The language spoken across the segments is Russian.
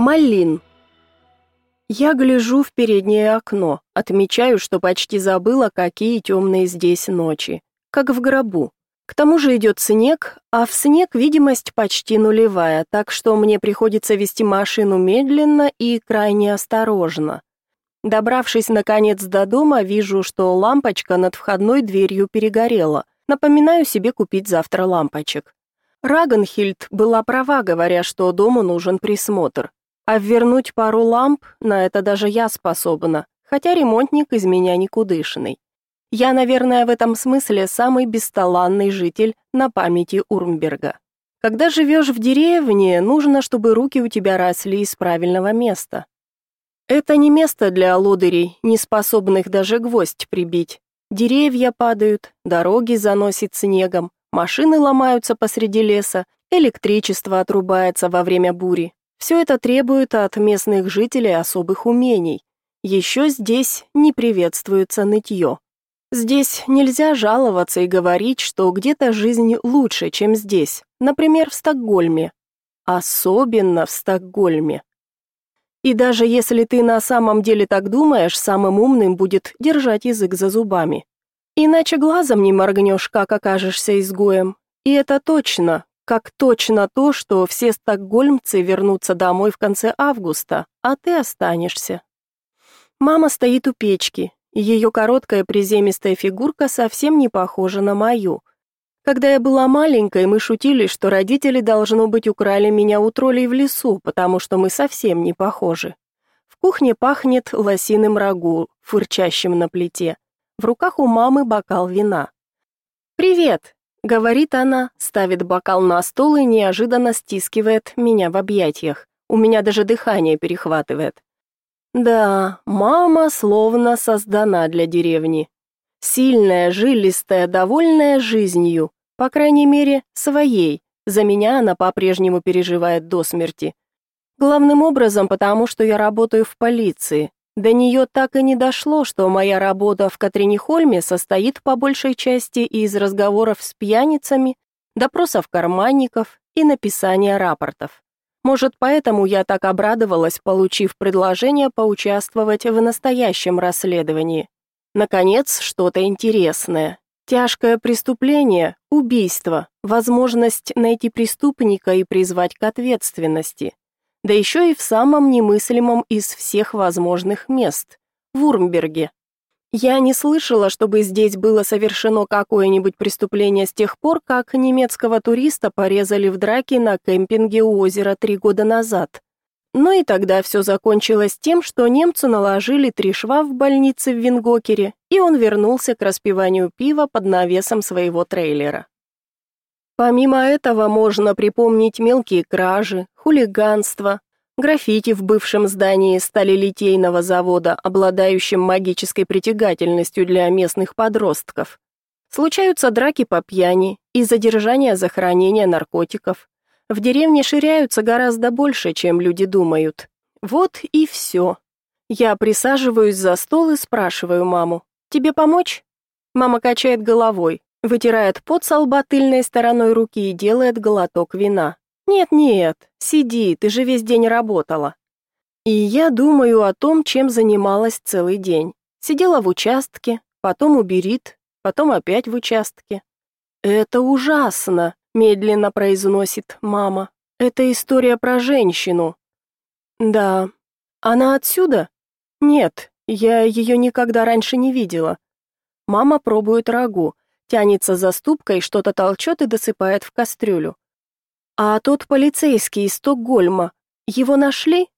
Малин. Я гляжу в переднее окно, отмечаю, что почти забыла, какие темные здесь ночи. Как в гробу. К тому же идет снег, а в снег видимость почти нулевая, так что мне приходится вести машину медленно и крайне осторожно. Добравшись наконец до дома, вижу, что лампочка над входной дверью перегорела. Напоминаю себе купить завтра лампочек. Рагенхильд была права, говоря, что дому нужен присмотр. А вернуть пару ламп, на это даже я способна, хотя ремонтник из меня никудышный. Я, наверное, в этом смысле самый бесталанный житель на памяти Урмберга. Когда живешь в деревне, нужно, чтобы руки у тебя росли из правильного места. Это не место для лодырей, не способных даже гвоздь прибить. Деревья падают, дороги заносит снегом, машины ломаются посреди леса, электричество отрубается во время бури. Все это требует от местных жителей особых умений. Еще здесь не приветствуется нытье. Здесь нельзя жаловаться и говорить, что где-то жизнь лучше, чем здесь, например, в Стокгольме. Особенно в Стокгольме. И даже если ты на самом деле так думаешь, самым умным будет держать язык за зубами. Иначе глазом не моргнешь, как окажешься изгоем. И это точно, как точно то, что все стокгольмцы вернутся домой в конце августа, а ты останешься. Мама стоит у печки, и ее короткая приземистая фигурка совсем не похожа на мою. Когда я была маленькой, мы шутили, что родители, должно быть, украли меня у троллей в лесу, потому что мы совсем не похожи. В кухне пахнет лосиным рагу, фырчащим на плите. В руках у мамы бокал вина. «Привет!» Говорит она, ставит бокал на стол и неожиданно стискивает меня в объятиях. У меня даже дыхание перехватывает. Да, мама словно создана для деревни. Сильная, жилистая, довольная жизнью, по крайней мере, своей. За меня она по-прежнему переживает до смерти. Главным образом потому, что я работаю в полиции, до нее так и не дошло, что моя работа в Катринихольме состоит по большей части из разговоров с пьяницами, допросов карманников и написания рапортов. Может, поэтому я так обрадовалась, получив предложение поучаствовать в настоящем расследовании. Наконец, что-то интересное. Тяжкое преступление, убийство, возможность найти преступника и призвать к ответственности да еще и в самом немыслимом из всех возможных мест в Урмберге. Я не слышала, чтобы здесь было совершено какое-нибудь преступление с тех пор, как немецкого туриста порезали в драке на кемпинге у озера три года назад. Но и тогда все закончилось тем, что немцу наложили три шва в больнице в Вингокере, и он вернулся к распиванию пива под навесом своего трейлера. Помимо этого можно припомнить мелкие кражи, хулиганство, граффити в бывшем здании сталелитейного завода, обладающем магической притягательностью для местных подростков. Случаются драки по пьяни и задержания за хранение наркотиков. В деревне ширяются гораздо больше, чем люди думают. Вот и все. Я присаживаюсь за стол и спрашиваю маму: "Тебе помочь?" Мама качает головой вытирает пот со лба тыльной стороной руки и делает глоток вина. «Нет-нет, сиди, ты же весь день работала». И я думаю о том, чем занималась целый день. Сидела в участке, потом уберит, потом опять в участке. «Это ужасно», — медленно произносит мама. «Это история про женщину». «Да. Она отсюда?» «Нет, я ее никогда раньше не видела». Мама пробует рагу, тянется за ступкой, что-то толчет и досыпает в кастрюлю. А тот полицейский из Стокгольма, его нашли?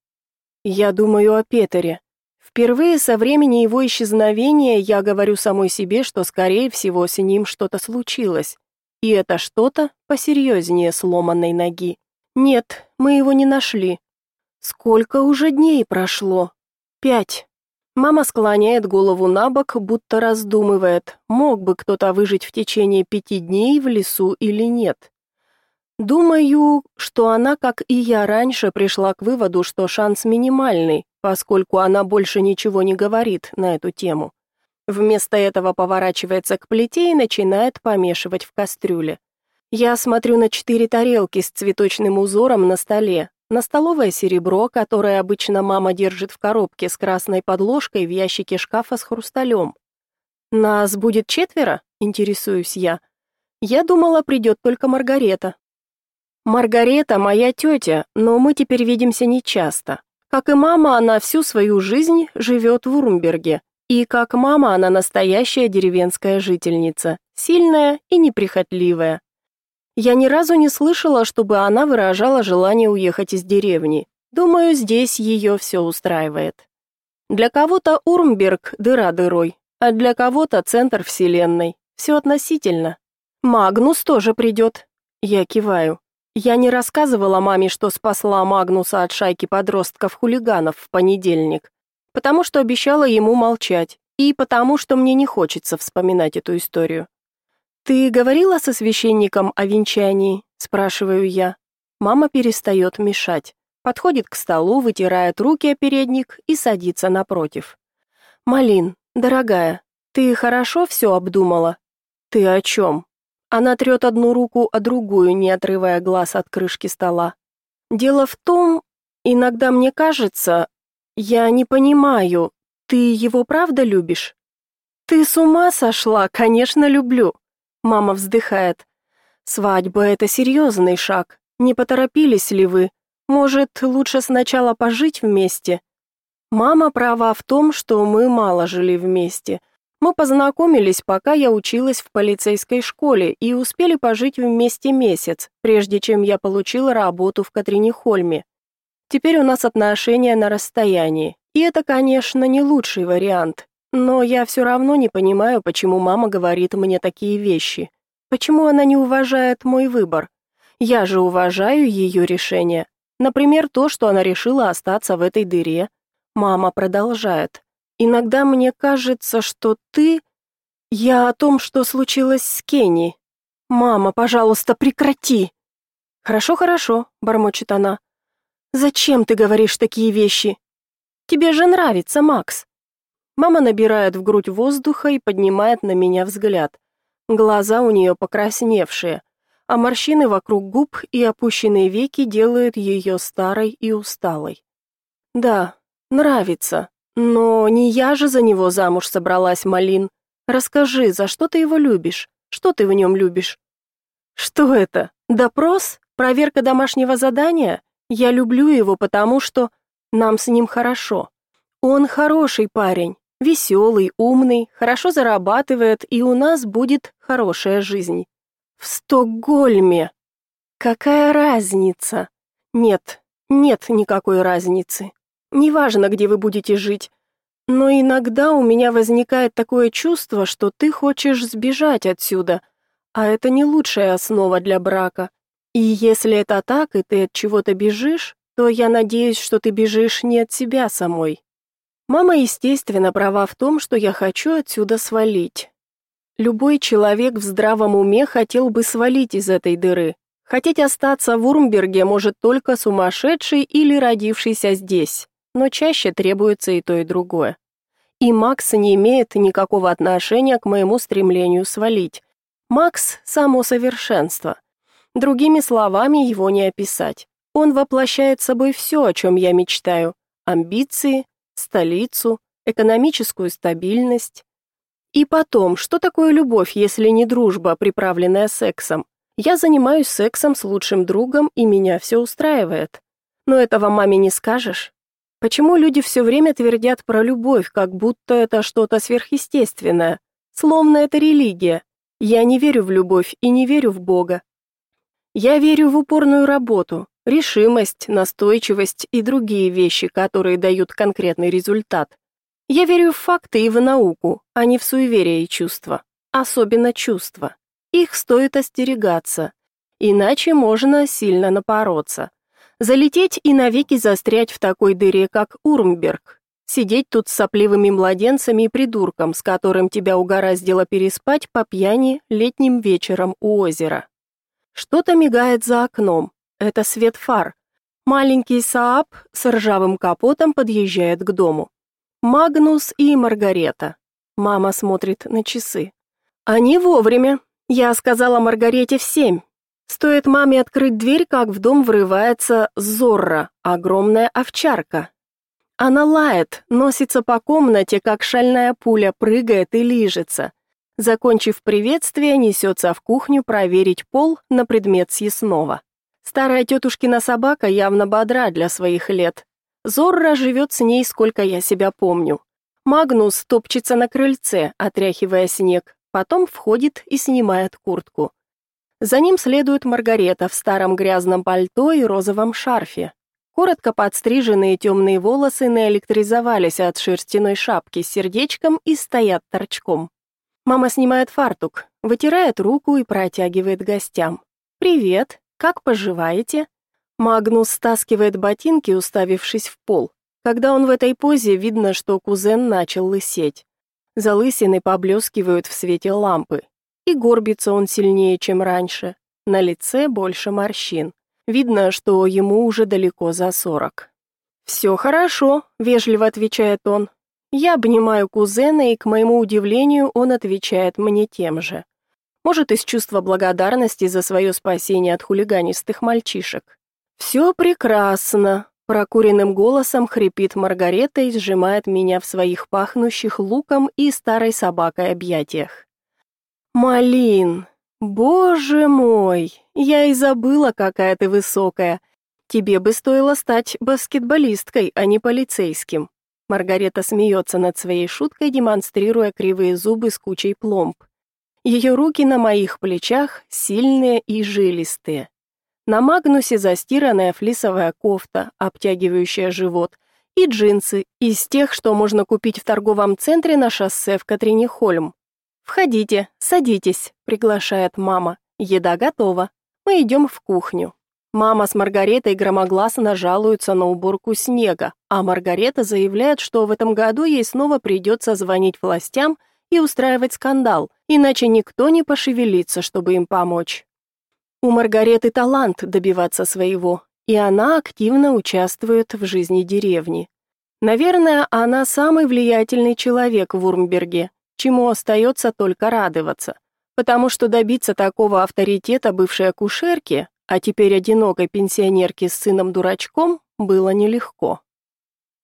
Я думаю о Петере. Впервые со времени его исчезновения я говорю самой себе, что скорее всего с ним что-то случилось. И это что-то посерьезнее сломанной ноги. Нет, мы его не нашли. Сколько уже дней прошло? Пять. Мама склоняет голову на бок, будто раздумывает, мог бы кто-то выжить в течение пяти дней в лесу или нет. Думаю, что она, как и я раньше, пришла к выводу, что шанс минимальный, поскольку она больше ничего не говорит на эту тему. Вместо этого поворачивается к плите и начинает помешивать в кастрюле. Я смотрю на четыре тарелки с цветочным узором на столе, на столовое серебро, которое обычно мама держит в коробке с красной подложкой в ящике шкафа с хрусталем. Нас будет четверо, интересуюсь я. Я думала, придет только Маргарета. Маргарета моя тетя, но мы теперь видимся нечасто. Как и мама, она всю свою жизнь живет в Урмберге. И как мама, она настоящая деревенская жительница, сильная и неприхотливая. Я ни разу не слышала, чтобы она выражала желание уехать из деревни. Думаю, здесь ее все устраивает. Для кого-то Урмберг дыра дырой, а для кого-то центр вселенной. Все относительно. Магнус тоже придет. Я киваю. Я не рассказывала маме, что спасла Магнуса от шайки подростков-хулиганов в понедельник, потому что обещала ему молчать, и потому что мне не хочется вспоминать эту историю. «Ты говорила со священником о венчании?» – спрашиваю я. Мама перестает мешать, подходит к столу, вытирает руки о передник и садится напротив. «Малин, дорогая, ты хорошо все обдумала?» «Ты о чем?» Она трет одну руку о другую, не отрывая глаз от крышки стола. «Дело в том, иногда мне кажется, я не понимаю, ты его правда любишь?» «Ты с ума сошла, конечно, люблю. Мама вздыхает. Свадьба это серьезный шаг. Не поторопились ли вы? Может, лучше сначала пожить вместе? Мама права в том, что мы мало жили вместе. Мы познакомились, пока я училась в полицейской школе и успели пожить вместе месяц, прежде чем я получила работу в Катринихольме. Теперь у нас отношения на расстоянии. И это, конечно, не лучший вариант. Но я все равно не понимаю, почему мама говорит мне такие вещи. Почему она не уважает мой выбор? Я же уважаю ее решение. Например, то, что она решила остаться в этой дыре. Мама продолжает. Иногда мне кажется, что ты Я о том, что случилось с Кенни. Мама, пожалуйста, прекрати. Хорошо, хорошо, бормочет она. Зачем ты говоришь такие вещи? Тебе же нравится, Макс. Мама набирает в грудь воздуха и поднимает на меня взгляд. Глаза у нее покрасневшие, а морщины вокруг губ и опущенные веки делают ее старой и усталой. Да, нравится, но не я же за него замуж собралась, Малин. Расскажи, за что ты его любишь? Что ты в нем любишь? Что это? Допрос? Проверка домашнего задания? Я люблю его, потому что нам с ним хорошо. Он хороший парень, веселый, умный, хорошо зарабатывает, и у нас будет хорошая жизнь. В Стокгольме. Какая разница? Нет, нет никакой разницы. Неважно, где вы будете жить. Но иногда у меня возникает такое чувство, что ты хочешь сбежать отсюда, а это не лучшая основа для брака. И если это так, и ты от чего-то бежишь, то я надеюсь, что ты бежишь не от себя самой, Мама, естественно, права в том, что я хочу отсюда свалить. Любой человек в здравом уме хотел бы свалить из этой дыры. Хотеть остаться в Урмберге может только сумасшедший или родившийся здесь, но чаще требуется и то, и другое. И Макс не имеет никакого отношения к моему стремлению свалить. Макс – само совершенство. Другими словами его не описать. Он воплощает собой все, о чем я мечтаю. Амбиции, столицу, экономическую стабильность. И потом, что такое любовь, если не дружба, приправленная сексом? Я занимаюсь сексом с лучшим другом, и меня все устраивает. Но этого маме не скажешь. Почему люди все время твердят про любовь, как будто это что-то сверхъестественное? Словно это религия. Я не верю в любовь и не верю в Бога. Я верю в упорную работу, решимость, настойчивость и другие вещи, которые дают конкретный результат. Я верю в факты и в науку, а не в суеверия и чувства. Особенно чувства. Их стоит остерегаться, иначе можно сильно напороться. Залететь и навеки застрять в такой дыре, как Урмберг. Сидеть тут с сопливыми младенцами и придурком, с которым тебя угораздило переспать по пьяни летним вечером у озера. Что-то мигает за окном, это свет фар. Маленький Сааб с ржавым капотом подъезжает к дому. Магнус и Маргарета. Мама смотрит на часы. Они вовремя. Я сказала Маргарете в семь. Стоит маме открыть дверь, как в дом врывается Зорро, огромная овчарка. Она лает, носится по комнате, как шальная пуля, прыгает и лижется. Закончив приветствие, несется в кухню проверить пол на предмет съестного. Старая тетушкина собака явно бодра для своих лет. Зорро живет с ней, сколько я себя помню. Магнус топчется на крыльце, отряхивая снег, потом входит и снимает куртку. За ним следует Маргарета в старом грязном пальто и розовом шарфе. Коротко подстриженные темные волосы наэлектризовались от шерстяной шапки с сердечком и стоят торчком. Мама снимает фартук, вытирает руку и протягивает гостям. «Привет, как поживаете?» Магнус стаскивает ботинки, уставившись в пол. Когда он в этой позе, видно, что кузен начал лысеть. Залысины поблескивают в свете лампы. И горбится он сильнее, чем раньше. На лице больше морщин. Видно, что ему уже далеко за сорок. «Все хорошо», — вежливо отвечает он. Я обнимаю кузена, и, к моему удивлению, он отвечает мне тем же. Может, из чувства благодарности за свое спасение от хулиганистых мальчишек. «Все прекрасно», — прокуренным голосом хрипит Маргарета и сжимает меня в своих пахнущих луком и старой собакой объятиях. «Малин, боже мой, я и забыла, какая ты высокая. Тебе бы стоило стать баскетболисткой, а не полицейским. Маргарета смеется над своей шуткой, демонстрируя кривые зубы с кучей пломб. Ее руки на моих плечах сильные и жилистые. На Магнусе застиранная флисовая кофта, обтягивающая живот, и джинсы из тех, что можно купить в торговом центре на шоссе в Катринихольм. «Входите, садитесь», — приглашает мама. «Еда готова. Мы идем в кухню». Мама с Маргаретой громогласно жалуются на уборку снега, а Маргарета заявляет, что в этом году ей снова придется звонить властям и устраивать скандал, иначе никто не пошевелится, чтобы им помочь. У Маргареты талант добиваться своего, и она активно участвует в жизни деревни. Наверное, она самый влиятельный человек в Урмберге, чему остается только радоваться, потому что добиться такого авторитета бывшей акушерки а теперь одинокой пенсионерке с сыном-дурачком было нелегко.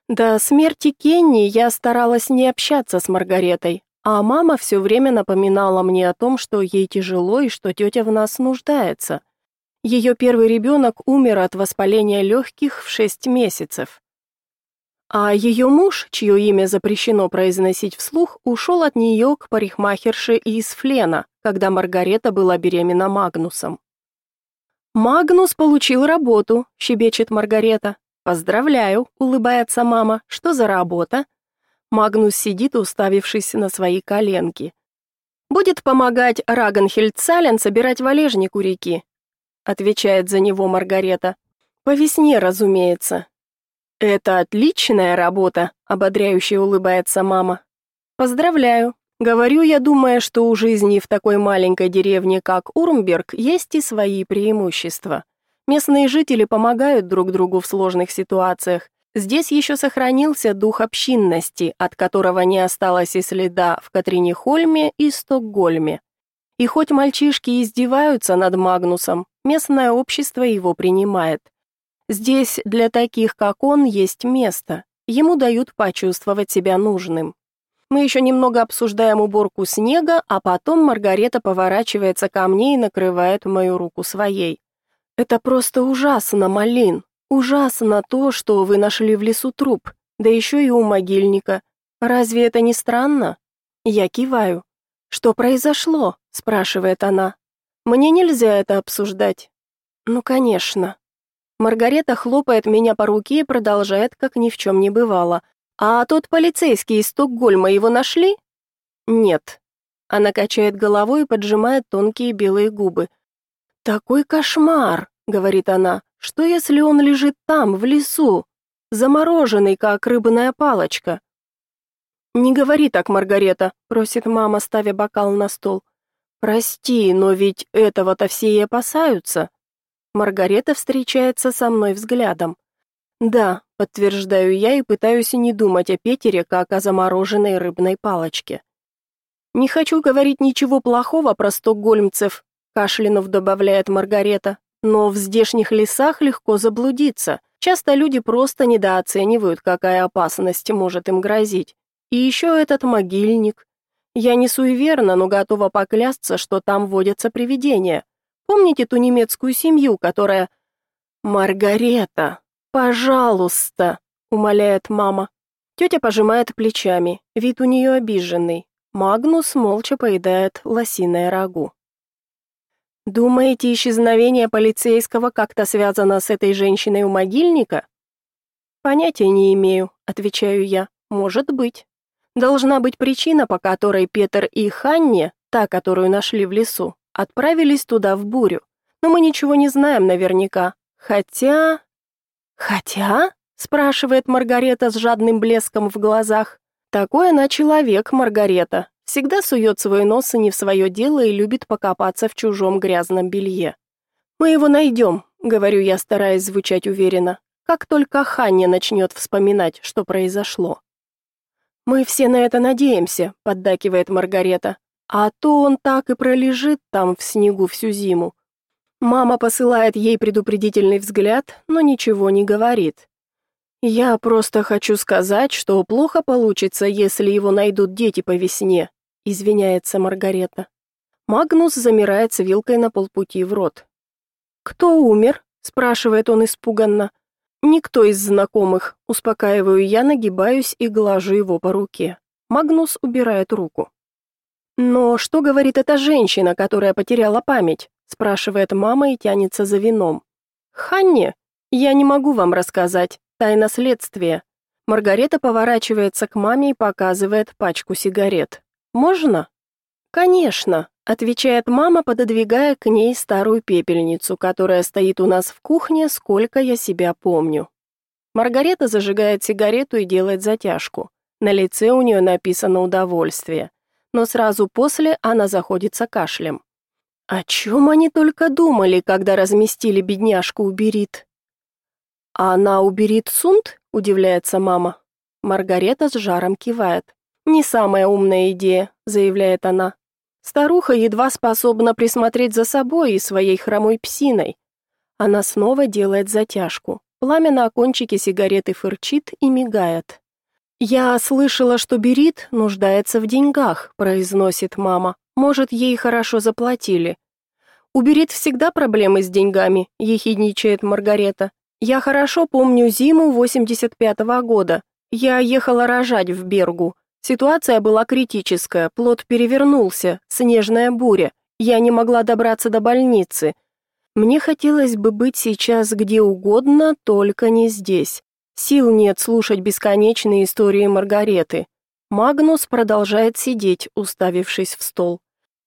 До смерти Кенни я старалась не общаться с Маргаретой, а мама все время напоминала мне о том, что ей тяжело и что тетя в нас нуждается. Ее первый ребенок умер от воспаления легких в шесть месяцев. А ее муж, чье имя запрещено произносить вслух, ушел от нее к парикмахерше из Флена, когда Маргарета была беременна Магнусом. «Магнус получил работу», — щебечет Маргарета. «Поздравляю», — улыбается мама. «Что за работа?» Магнус сидит, уставившись на свои коленки. «Будет помогать Рагенхельд Сален собирать валежник у реки», — отвечает за него Маргарета. «По весне, разумеется». «Это отличная работа», — ободряюще улыбается мама. «Поздравляю, Говорю я, думая, что у жизни в такой маленькой деревне, как Урмберг, есть и свои преимущества. Местные жители помогают друг другу в сложных ситуациях. Здесь еще сохранился дух общинности, от которого не осталось и следа в Катринихольме и Стокгольме. И хоть мальчишки издеваются над Магнусом, местное общество его принимает. Здесь для таких, как он, есть место. Ему дают почувствовать себя нужным. Мы еще немного обсуждаем уборку снега, а потом Маргарета поворачивается ко мне и накрывает мою руку своей. Это просто ужасно, Малин. Ужасно то, что вы нашли в лесу труп, да еще и у могильника. Разве это не странно? Я киваю. Что произошло? спрашивает она. Мне нельзя это обсуждать. Ну, конечно. Маргарета хлопает меня по руке и продолжает, как ни в чем не бывало. «А тот полицейский из Стокгольма его нашли?» «Нет». Она качает головой и поджимает тонкие белые губы. «Такой кошмар», — говорит она. «Что если он лежит там, в лесу, замороженный, как рыбная палочка?» «Не говори так, Маргарета», — просит мама, ставя бокал на стол. «Прости, но ведь этого-то все и опасаются». Маргарета встречается со мной взглядом. «Да, Подтверждаю я и пытаюсь не думать о Петере как о замороженной рыбной палочке. Не хочу говорить ничего плохого про стокгольмцев, кашлянув добавляет Маргарета. Но в здешних лесах легко заблудиться. Часто люди просто недооценивают, какая опасность может им грозить. И еще этот могильник. Я не суеверна, но готова поклясться, что там водятся привидения. Помните ту немецкую семью, которая... «Маргарета, пожалуйста!» — умоляет мама. Тетя пожимает плечами, вид у нее обиженный. Магнус молча поедает лосиное рагу. «Думаете, исчезновение полицейского как-то связано с этой женщиной у могильника?» «Понятия не имею», — отвечаю я. «Может быть. Должна быть причина, по которой Петр и Ханне, та, которую нашли в лесу, отправились туда в бурю. Но мы ничего не знаем наверняка. Хотя...» «Хотя?» спрашивает Маргарета с жадным блеском в глазах. Такой она человек, Маргарета. Всегда сует свой нос не в свое дело и любит покопаться в чужом грязном белье. Мы его найдем», — говорю я, стараясь звучать уверенно. Как только Ханне начнет вспоминать, что произошло. Мы все на это надеемся, поддакивает Маргарета. А то он так и пролежит там в снегу всю зиму. Мама посылает ей предупредительный взгляд, но ничего не говорит. Я просто хочу сказать, что плохо получится, если его найдут дети по весне, извиняется Маргарета. Магнус замирает с вилкой на полпути в рот. Кто умер? спрашивает он испуганно. Никто из знакомых, успокаиваю я, нагибаюсь и глажу его по руке. Магнус убирает руку. Но что говорит эта женщина, которая потеряла память? спрашивает мама и тянется за вином. Ханне, я не могу вам рассказать. Тайна следствия. Маргарета поворачивается к маме и показывает пачку сигарет. Можно? Конечно, отвечает мама, пододвигая к ней старую пепельницу, которая стоит у нас в кухне, сколько я себя помню. Маргарета зажигает сигарету и делает затяжку. На лице у нее написано удовольствие, но сразу после она заходится кашлем. О чем они только думали, когда разместили бедняжку у Берит? «А она уберет Сунт?» – удивляется мама. Маргарета с жаром кивает. «Не самая умная идея», – заявляет она. Старуха едва способна присмотреть за собой и своей хромой псиной. Она снова делает затяжку. Пламя на кончике сигареты фырчит и мигает. «Я слышала, что Берит нуждается в деньгах», – произносит мама. «Может, ей хорошо заплатили». «У Берит всегда проблемы с деньгами», – ехидничает Маргарета. Я хорошо помню зиму 85-го года. Я ехала рожать в Бергу. Ситуация была критическая, плод перевернулся, снежная буря. Я не могла добраться до больницы. Мне хотелось бы быть сейчас где угодно, только не здесь. Сил нет слушать бесконечные истории Маргареты. Магнус продолжает сидеть, уставившись в стол.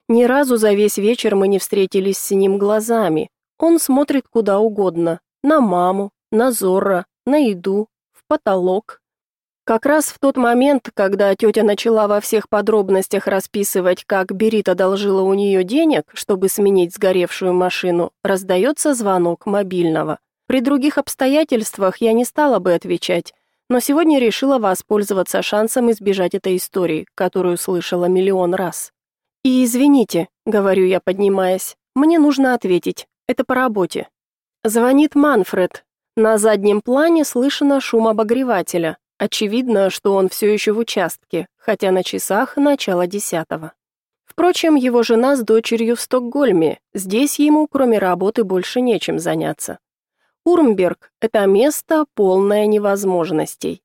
Ни разу за весь вечер мы не встретились с ним глазами. Он смотрит куда угодно, на маму, на Зорро, на еду, в потолок. Как раз в тот момент, когда тетя начала во всех подробностях расписывать, как Берит одолжила у нее денег, чтобы сменить сгоревшую машину, раздается звонок мобильного. При других обстоятельствах я не стала бы отвечать, но сегодня решила воспользоваться шансом избежать этой истории, которую слышала миллион раз. «И извините», — говорю я, поднимаясь, — «мне нужно ответить. Это по работе. Звонит Манфред. На заднем плане слышно шум обогревателя. Очевидно, что он все еще в участке, хотя на часах начало десятого. Впрочем, его жена с дочерью в Стокгольме. Здесь ему, кроме работы, больше нечем заняться. Урмберг – это место, полное невозможностей.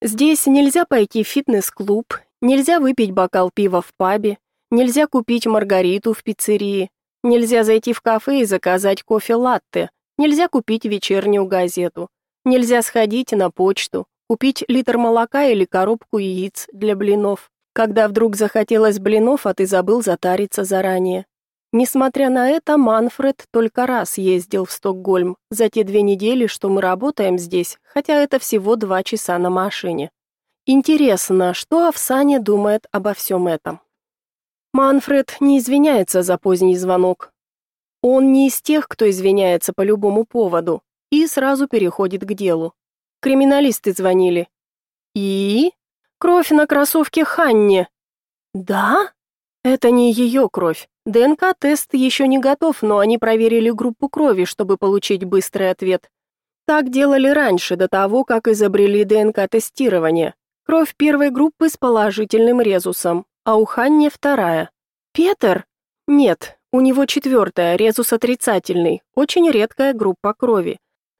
Здесь нельзя пойти в фитнес-клуб, нельзя выпить бокал пива в пабе, нельзя купить маргариту в пиццерии, Нельзя зайти в кафе и заказать кофе-латте, нельзя купить вечернюю газету, нельзя сходить на почту, купить литр молока или коробку яиц для блинов. Когда вдруг захотелось блинов, а ты забыл затариться заранее. Несмотря на это, Манфред только раз ездил в Стокгольм за те две недели, что мы работаем здесь, хотя это всего два часа на машине. Интересно, что Овсане думает обо всем этом. Манфред не извиняется за поздний звонок. Он не из тех, кто извиняется по любому поводу, и сразу переходит к делу. Криминалисты звонили. И? Кровь на кроссовке Ханне. Да? Это не ее кровь. ДНК-тест еще не готов, но они проверили группу крови, чтобы получить быстрый ответ. Так делали раньше, до того, как изобрели ДНК-тестирование. Кровь первой группы с положительным резусом, а у Ханни вторая. Петр? Нет, у него четвертая, резус отрицательный, очень редкая группа крови.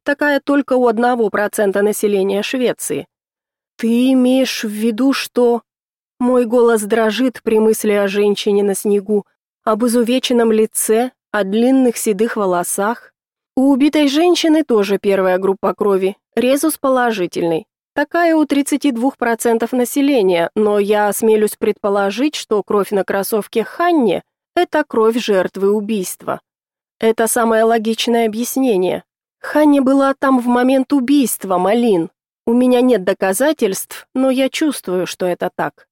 Такая только у одного процента населения Швеции. Ты имеешь в виду, что... Мой голос дрожит при мысли о женщине на снегу, об изувеченном лице, о длинных седых волосах. У убитой женщины тоже первая группа крови, резус положительный. Такая у 32% населения, но я осмелюсь предположить, что кровь на кроссовке Ханне – это кровь жертвы убийства. Это самое логичное объяснение. Ханне была там в момент убийства, Малин. У меня нет доказательств, но я чувствую, что это так.